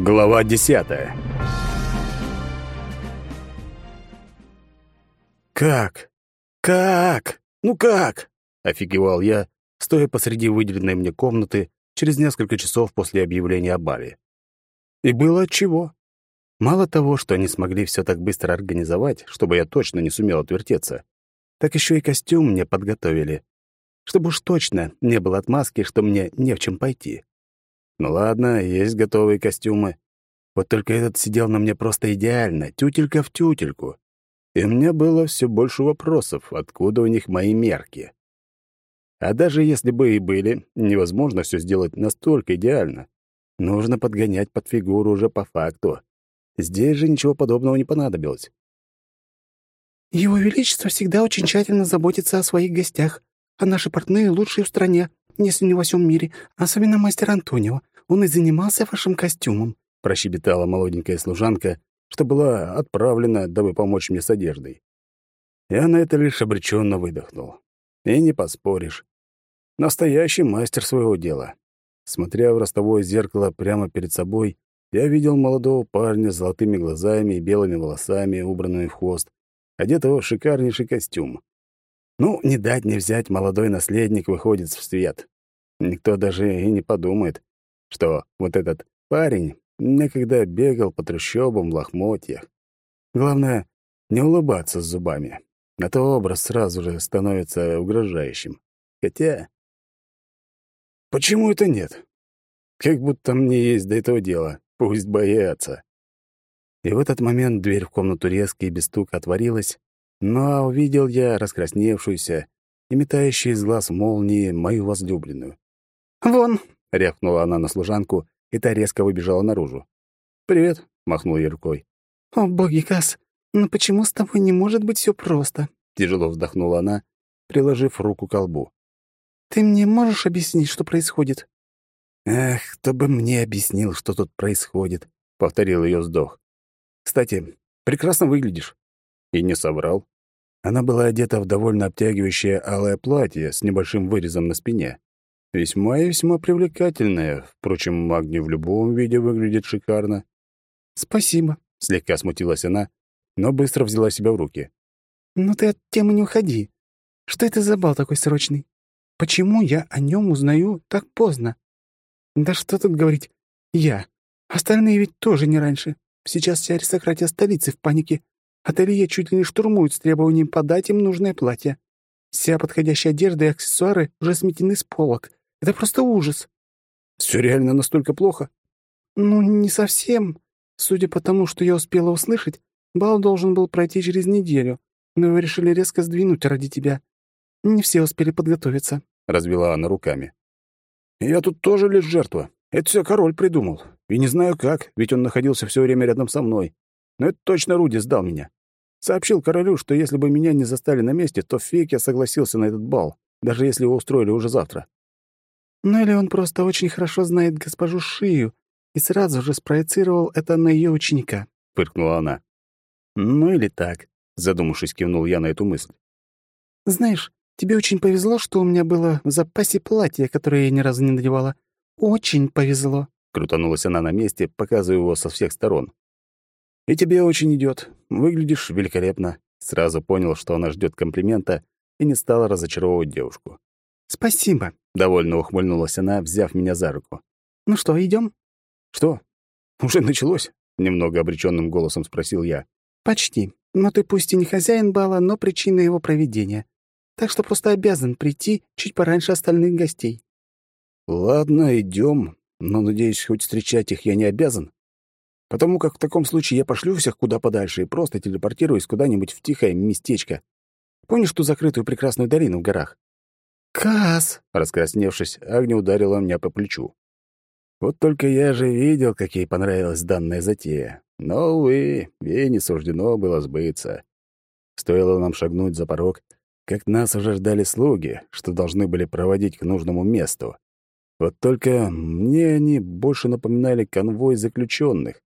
Глава десятая. «Как? Как? Ну как?» — офигевал я, стоя посреди выделенной мне комнаты через несколько часов после объявления о бале. И было отчего. Мало того, что они смогли все так быстро организовать, чтобы я точно не сумел отвертеться, так еще и костюм мне подготовили, чтобы уж точно не было отмазки, что мне не в чем пойти. Ну ладно, есть готовые костюмы. Вот только этот сидел на мне просто идеально, тютелька в тютельку. И меня было все больше вопросов, откуда у них мои мерки. А даже если бы и были, невозможно все сделать настолько идеально. Нужно подгонять под фигуру уже по факту. Здесь же ничего подобного не понадобилось. «Его Величество всегда очень тщательно заботится о своих гостях, а наши портные лучшие в стране, если не во всем мире, особенно мастер Антонио. Он и занимался вашим костюмом», — прощебетала молоденькая служанка, что была отправлена, дабы помочь мне с одеждой. Я на это лишь обреченно выдохнул. И не поспоришь. Настоящий мастер своего дела. Смотря в ростовое зеркало прямо перед собой, я видел молодого парня с золотыми глазами и белыми волосами, убранными в хвост, одетого в шикарнейший костюм. Ну, не дать не взять, молодой наследник выходит в свет. Никто даже и не подумает, что вот этот парень некогда бегал по трущобам в лохмотьях. Главное, не улыбаться с зубами, а то образ сразу же становится угрожающим. Хотя... Почему это нет? Как будто мне есть до этого дело. Пусть боятся. И в этот момент дверь в комнату резко и без стука отворилась, но увидел я раскрасневшуюся и метающую из глаз молнии мою возлюбленную. «Вон!» — рявкнула она на служанку, и та резко выбежала наружу. «Привет», — махнул ей рукой. «О, боги, Кас, ну почему с тобой не может быть все просто?» Тяжело вздохнула она, приложив руку к колбу. «Ты мне можешь объяснить, что происходит?» «Эх, кто бы мне объяснил, что тут происходит», — повторил ее вздох. «Кстати, прекрасно выглядишь». И не соврал. Она была одета в довольно обтягивающее алое платье с небольшим вырезом на спине. Весьма и весьма привлекательная. Впрочем, Магни в любом виде выглядит шикарно. «Спасибо», — слегка смутилась она, но быстро взяла себя в руки. «Ну ты от темы не уходи. Что это за бал такой срочный? Почему я о нем узнаю так поздно? Да что тут говорить? Я. Остальные ведь тоже не раньше. Сейчас вся аристократия столицы в панике. Ателье чуть ли не штурмуют с требованием подать им нужное платье. Вся подходящая одежда и аксессуары уже сметены с полок. Это просто ужас. Все реально настолько плохо? Ну, не совсем. Судя по тому, что я успела услышать, бал должен был пройти через неделю, но его решили резко сдвинуть ради тебя. Не все успели подготовиться. Развела она руками. Я тут тоже лишь жертва. Это все король придумал. И не знаю как, ведь он находился все время рядом со мной. Но это точно Руди сдал меня. Сообщил королю, что если бы меня не застали на месте, то фейк я согласился на этот бал, даже если его устроили уже завтра. Ну или он просто очень хорошо знает госпожу Шию и сразу же спроецировал это на ее ученика, — фыркнула она. Ну или так, задумавшись, кивнул я на эту мысль. Знаешь, тебе очень повезло, что у меня было в запасе платье, которое я ни разу не надевала. Очень повезло. Крутанулась она на месте, показывая его со всех сторон. «И тебе очень идет. Выглядишь великолепно». Сразу понял, что она ждет комплимента, и не стала разочаровывать девушку. «Спасибо», — довольно ухмыльнулась она, взяв меня за руку. «Ну что, идем? «Что? Уже началось?» — немного обреченным голосом спросил я. «Почти. Но ты пусть и не хозяин бала, но причина его проведения. Так что просто обязан прийти чуть пораньше остальных гостей». «Ладно, идем, но, надеюсь, хоть встречать их я не обязан. Потому как в таком случае я пошлю всех куда подальше и просто телепортируюсь куда-нибудь в тихое местечко. Помнишь ту закрытую прекрасную долину в горах? «Кас!» — раскрасневшись, Агня ударила меня по плечу. Вот только я же видел, как ей понравилась данная затея. Но, увы, ей не суждено было сбыться. Стоило нам шагнуть за порог, как нас уже ждали слуги, что должны были проводить к нужному месту. Вот только мне они больше напоминали конвой заключенных.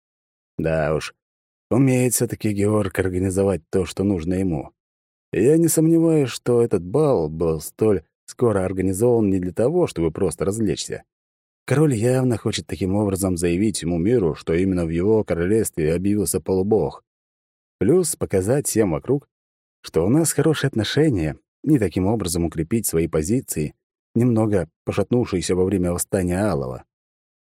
Да уж, умеет все таки Георг организовать то, что нужно ему. Я не сомневаюсь, что этот бал был столь скоро организован не для того, чтобы просто развлечься. Король явно хочет таким образом заявить всему миру, что именно в его королевстве объявился полубог. Плюс показать всем вокруг, что у нас хорошие отношения, и таким образом укрепить свои позиции, немного пошатнувшиеся во время восстания Алова.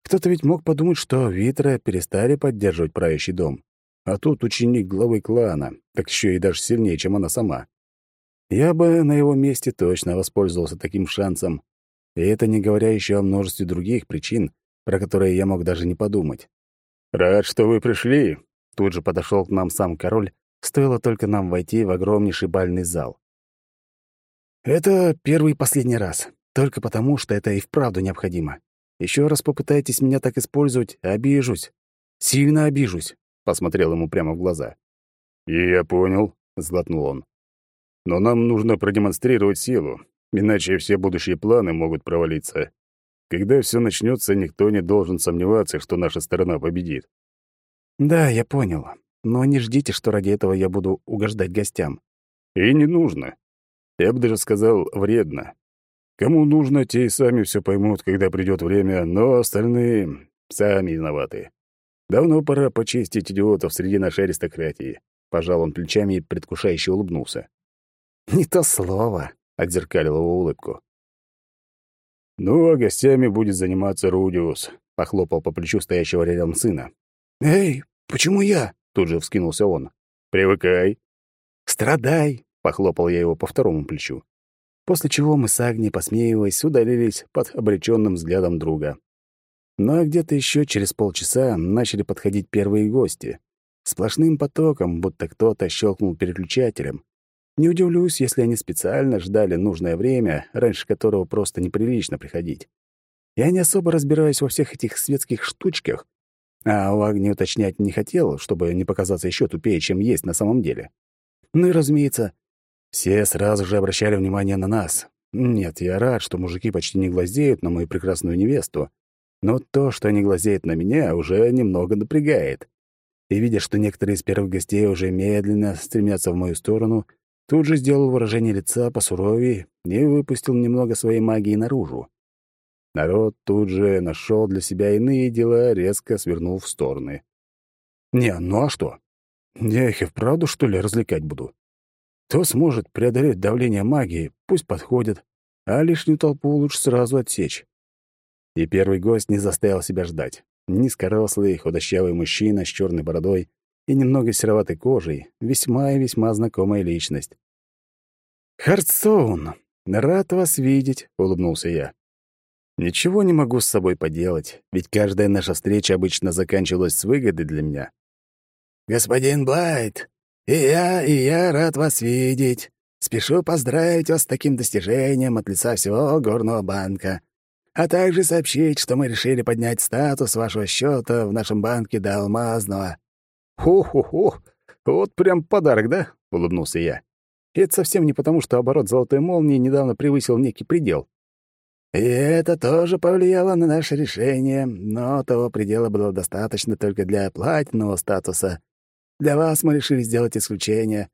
Кто-то ведь мог подумать, что Витра перестали поддерживать правящий дом. А тут ученик главы клана, так еще и даже сильнее, чем она сама. Я бы на его месте точно воспользовался таким шансом. И это не говоря еще о множестве других причин, про которые я мог даже не подумать. «Рад, что вы пришли!» Тут же подошел к нам сам король, стоило только нам войти в огромнейший бальный зал. «Это первый и последний раз, только потому, что это и вправду необходимо. Еще раз попытайтесь меня так использовать, обижусь. Сильно обижусь», — посмотрел ему прямо в глаза. «И я понял», — сглотнул он. «Но нам нужно продемонстрировать силу, иначе все будущие планы могут провалиться. Когда все начнется, никто не должен сомневаться, что наша сторона победит». «Да, я понял. Но не ждите, что ради этого я буду угождать гостям». «И не нужно. Я бы даже сказал, вредно. Кому нужно, те и сами все поймут, когда придет время, но остальные сами виноваты. Давно пора почистить идиотов среди нашей аристократии. Пожал он плечами и предвкушающе улыбнулся. «Не то слово», — отзеркалил его улыбку. «Ну, а гостями будет заниматься Рудиус», — похлопал по плечу стоящего рядом сына. «Эй, почему я?» — тут же вскинулся он. «Привыкай». «Страдай», — похлопал я его по второму плечу после чего мы с Агней, посмеиваясь, удалились под обреченным взглядом друга. Ну, а где-то еще через полчаса начали подходить первые гости. Сплошным потоком, будто кто-то щелкнул переключателем. Не удивлюсь, если они специально ждали нужное время, раньше которого просто неприлично приходить. Я не особо разбираюсь во всех этих светских штучках, а у Агни уточнять не хотел, чтобы не показаться еще тупее, чем есть на самом деле. Ну и, разумеется, все сразу же обращали внимание на нас. Нет, я рад, что мужики почти не глазеют на мою прекрасную невесту. Но то, что они глазеют на меня, уже немного напрягает. И видя, что некоторые из первых гостей уже медленно стремятся в мою сторону, тут же сделал выражение лица посуровее и выпустил немного своей магии наружу. Народ тут же нашел для себя иные дела, резко свернув в стороны. «Не, ну а что? Я их и вправду, что ли, развлекать буду?» Кто сможет преодолеть давление магии, пусть подходит, а лишнюю толпу лучше сразу отсечь. И первый гость не заставил себя ждать. Низкорослый, худощавый мужчина с черной бородой и немного сероватой кожей, весьма и весьма знакомая личность. «Хардстоун, рад вас видеть», — улыбнулся я. «Ничего не могу с собой поделать, ведь каждая наша встреча обычно заканчивалась с выгодой для меня». «Господин Блайт, «И я, и я рад вас видеть. Спешу поздравить вас с таким достижением от лица всего горного банка, а также сообщить, что мы решили поднять статус вашего счета в нашем банке до алмазного». «Ху-ху-ху! Вот прям подарок, да?» — улыбнулся я. И это совсем не потому, что оборот золотой молнии недавно превысил некий предел. И это тоже повлияло на наше решение, но того предела было достаточно только для платинового статуса — для вас мы решили сделать исключение.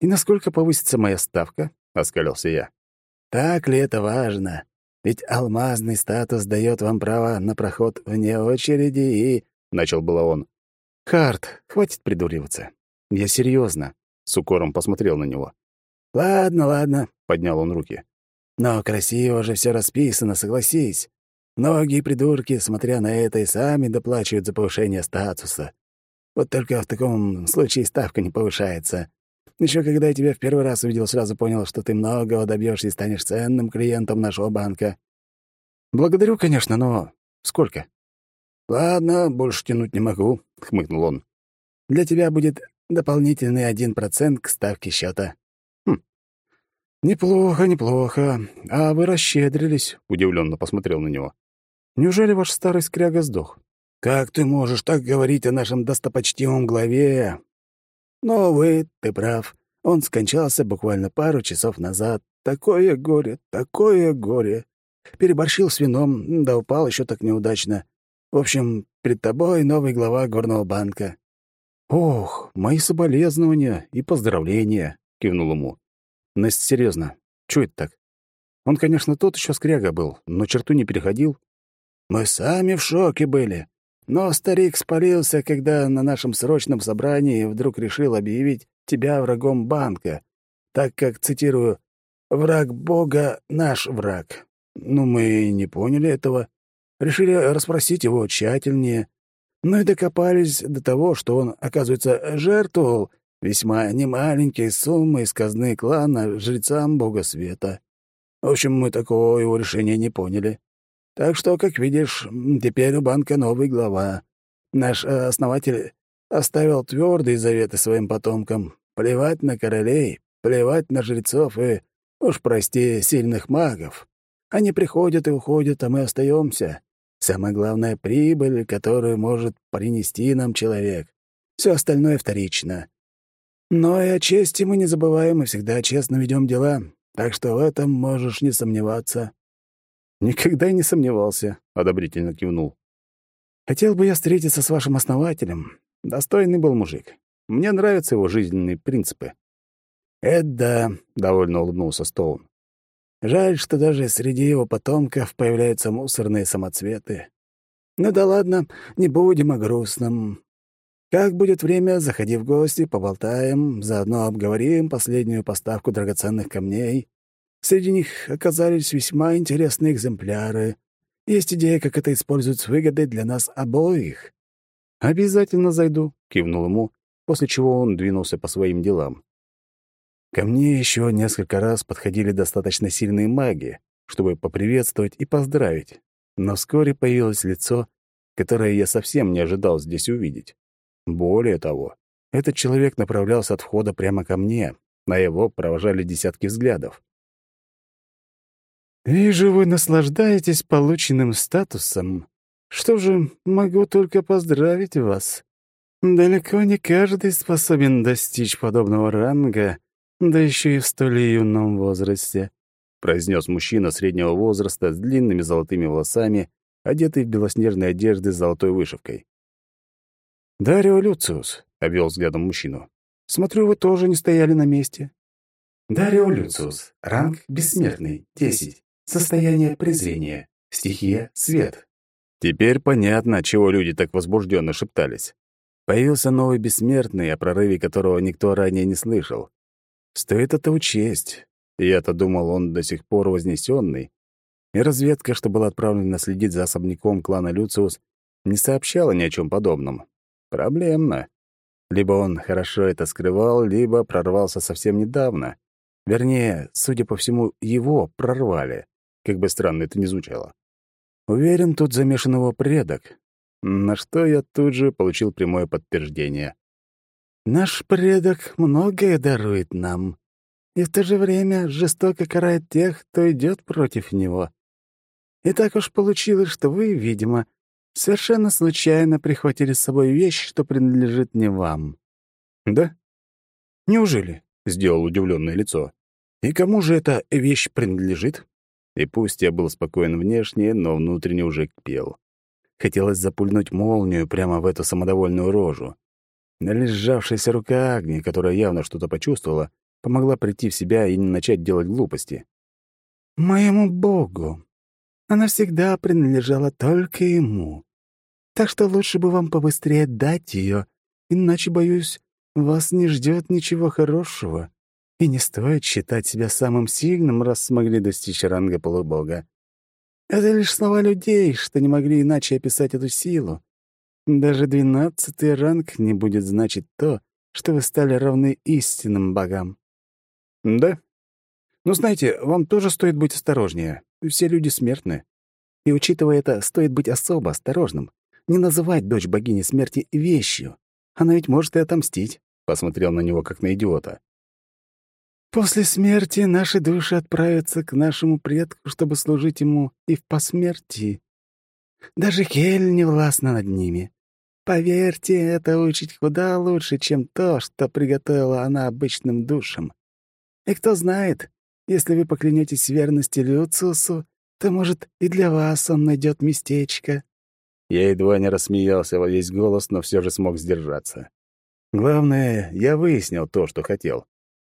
И насколько повысится моя ставка? оскалился я. Так ли это важно? Ведь алмазный статус дает вам право на проход вне очереди и... Начал было он. Харт, хватит придуриваться. Я серьезно. С укором посмотрел на него. Ладно, ладно, поднял он руки. Но красиво же все расписано, согласись. Многие придурки, смотря на это, и сами доплачивают за повышение статуса. Вот только в таком случае ставка не повышается. Еще когда я тебя в первый раз увидел, сразу понял, что ты многого добьешься и станешь ценным клиентом нашего банка. Благодарю, конечно, но сколько? Ладно, больше тянуть не могу, хмыкнул он. Для тебя будет дополнительный один процент к ставке счета. Хм. Неплохо, неплохо. А вы расщедрились, удивленно посмотрел на него. Неужели ваш старый скряга сдох? «Как ты можешь так говорить о нашем достопочтимом главе?» «Но, увы, ты прав. Он скончался буквально пару часов назад. Такое горе, такое горе. Переборщил с вином, да упал еще так неудачно. В общем, перед тобой новый глава горного банка». «Ох, мои соболезнования и поздравления», — кивнул ему. «Настя, серьезно, чё это так? Он, конечно, тот еще скряга был, но черту не переходил. Мы сами в шоке были. Но старик спалился, когда на нашем срочном собрании вдруг решил объявить тебя врагом банка, так как, цитирую, «враг Бога — наш враг». Ну, мы не поняли этого. Решили расспросить его тщательнее. Ну и докопались до того, что он, оказывается, жертвовал весьма немаленькие суммы из казны клана жрецам Бога Света. В общем, мы такого его решения не поняли. Так что, как видишь, теперь у банка новый глава. Наш э, основатель оставил твердые заветы своим потомкам. Плевать на королей, плевать на жрецов и, уж прости, сильных магов. Они приходят и уходят, а мы остаемся. Самое главное — прибыль, которую может принести нам человек. Все остальное вторично. Но и о чести мы не забываем и всегда честно ведем дела, так что в этом можешь не сомневаться». «Никогда не сомневался», — одобрительно кивнул. «Хотел бы я встретиться с вашим основателем. Достойный был мужик. Мне нравятся его жизненные принципы». «Это да», — довольно улыбнулся Стоун. «Жаль, что даже среди его потомков появляются мусорные самоцветы. Ну да ладно, не будем о грустном. Как будет время, заходи в гости, поболтаем, заодно обговорим последнюю поставку драгоценных камней. Среди них оказались весьма интересные экземпляры. Есть идея, как это использовать с выгодой для нас обоих. «Обязательно зайду», — кивнул ему, после чего он двинулся по своим делам. Ко мне еще несколько раз подходили достаточно сильные маги, чтобы поприветствовать и поздравить, но вскоре появилось лицо, которое я совсем не ожидал здесь увидеть. Более того, этот человек направлялся от входа прямо ко мне, на его провожали десятки взглядов. «Вижу, вы наслаждаетесь полученным статусом. Что же, могу только поздравить вас. Далеко не каждый способен достичь подобного ранга, да еще и в столь юном возрасте», — произнес мужчина среднего возраста с длинными золотыми волосами, одетый в белоснежные одежды с золотой вышивкой. «Дарио Люциус», — обвел взглядом мужчину. «Смотрю, вы тоже не стояли на месте». «Дарио Люциус. Ранг бессмертный. Десять. Состояние презрения. Стихия — свет». Теперь понятно, чего люди так возбужденно шептались. Появился новый бессмертный, о прорыве которого никто ранее не слышал. Стоит это учесть. Я-то думал, он до сих пор вознесенный. И разведка, что была отправлена следить за особняком клана Люциус, не сообщала ни о чем подобном. Проблемно. Либо он хорошо это скрывал, либо прорвался совсем недавно. Вернее, судя по всему, его прорвали, как бы странно это ни звучало. Уверен, тут замешан его предок, на что я тут же получил прямое подтверждение. «Наш предок многое дарует нам, и в то же время жестоко карает тех, кто идет против него. И так уж получилось, что вы, видимо, Совершенно случайно прихватили с собой вещь, что принадлежит не вам. Да? Неужели? Сделал удивленное лицо. И кому же эта вещь принадлежит? И пусть я был спокоен внешне, но внутренне уже кипел. Хотелось запульнуть молнию прямо в эту самодовольную рожу. Належавшаяся рука Агни, которая явно что-то почувствовала, помогла прийти в себя и не начать делать глупости. «Моему богу! Она всегда принадлежала только ему. Так что лучше бы вам побыстрее дать ее, иначе, боюсь, вас не ждет ничего хорошего. И не стоит считать себя самым сильным, раз смогли достичь ранга полубога. Это лишь слова людей, что не могли иначе описать эту силу. Даже двенадцатый ранг не будет значить то, что вы стали равны истинным богам. Да? Ну, знаете, вам тоже стоит быть осторожнее. Все люди смертны. И, учитывая это, стоит быть особо осторожным. Не называть дочь богини смерти вещью. Она ведь может и отомстить. Посмотрел на него, как на идиота. После смерти наши души отправятся к нашему предку, чтобы служить ему и в посмертии. Даже Хель не властна над ними. Поверьте, это учить куда лучше, чем то, что приготовила она обычным душам. И кто знает, если вы поклянетесь верности Люциусу, то, может, и для вас он найдет местечко». Я едва не рассмеялся во весь голос, но все же смог сдержаться. Главное, я выяснил то, что хотел.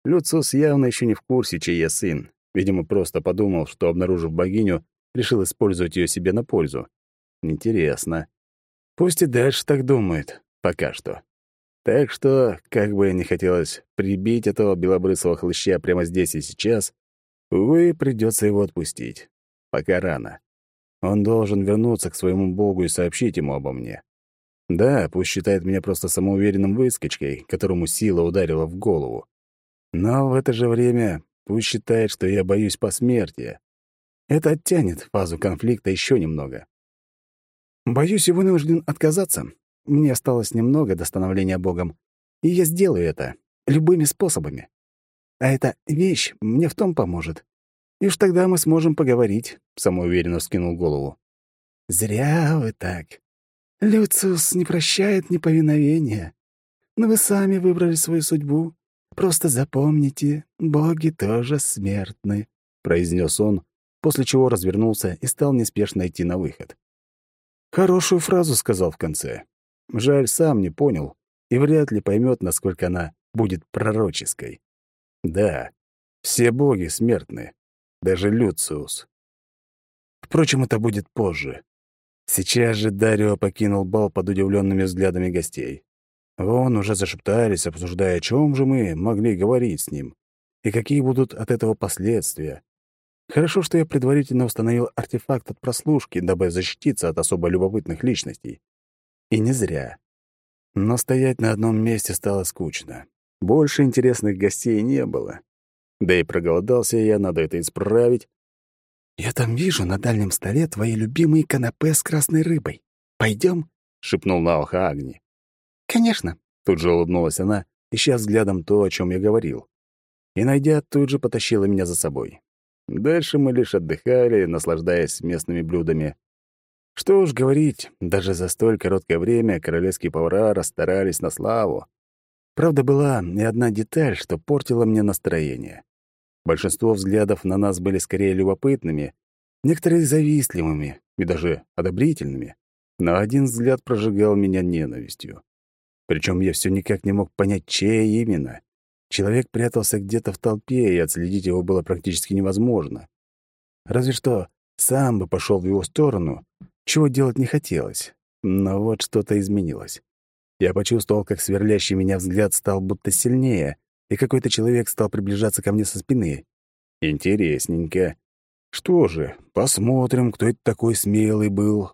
Люциус явно еще не в курсе, чей я сын. Видимо, просто подумал, что, обнаружив богиню, решил использовать ее себе на пользу. Интересно. Пусть и дальше так думает. Пока что. Так что, как бы не хотелось прибить этого белобрысого хлыща прямо здесь и сейчас, увы, придется его отпустить. Пока рано. Он должен вернуться к своему богу и сообщить ему обо мне. Да, пусть считает меня просто самоуверенным выскочкой, которому сила ударила в голову. Но в это же время пусть считает, что я боюсь посмертия. Это оттянет фазу конфликта еще немного. Боюсь и вынужден отказаться. Мне осталось немного до становления Богом, и я сделаю это любыми способами. А эта вещь мне в том поможет. И уж тогда мы сможем поговорить, — самоуверенно скинул голову. Зря вы так. Люциус не прощает неповиновения. Но вы сами выбрали свою судьбу. Просто запомните, боги тоже смертны, — произнес он, после чего развернулся и стал неспешно идти на выход. Хорошую фразу сказал в конце. Жаль, сам не понял и вряд ли поймет, насколько она будет пророческой. Да, все боги смертны, даже Люциус. Впрочем, это будет позже. Сейчас же Дарио покинул бал под удивленными взглядами гостей. Вон уже зашептались, обсуждая, о чем же мы могли говорить с ним и какие будут от этого последствия. Хорошо, что я предварительно установил артефакт от прослушки, дабы защититься от особо любопытных личностей. И не зря. Но стоять на одном месте стало скучно. Больше интересных гостей не было. Да и проголодался я, надо это исправить. «Я там вижу на дальнем столе твои любимые канапе с красной рыбой. Пойдем? шепнул на ухо Агни. «Конечно», — тут же улыбнулась она, ища взглядом то, о чем я говорил. И, найдя, тут же потащила меня за собой. Дальше мы лишь отдыхали, наслаждаясь местными блюдами. Что уж говорить, даже за столь короткое время королевские повара расстарались на славу. Правда, была и одна деталь, что портила мне настроение. Большинство взглядов на нас были скорее любопытными, некоторые завистливыми и даже одобрительными, но один взгляд прожигал меня ненавистью. Причем я все никак не мог понять, чей именно. Человек прятался где-то в толпе, и отследить его было практически невозможно. Разве что сам бы пошел в его сторону, чего делать не хотелось. Но вот что-то изменилось. Я почувствовал, как сверлящий меня взгляд стал будто сильнее, и какой-то человек стал приближаться ко мне со спины. Интересненько. Что же, посмотрим, кто это такой смелый был.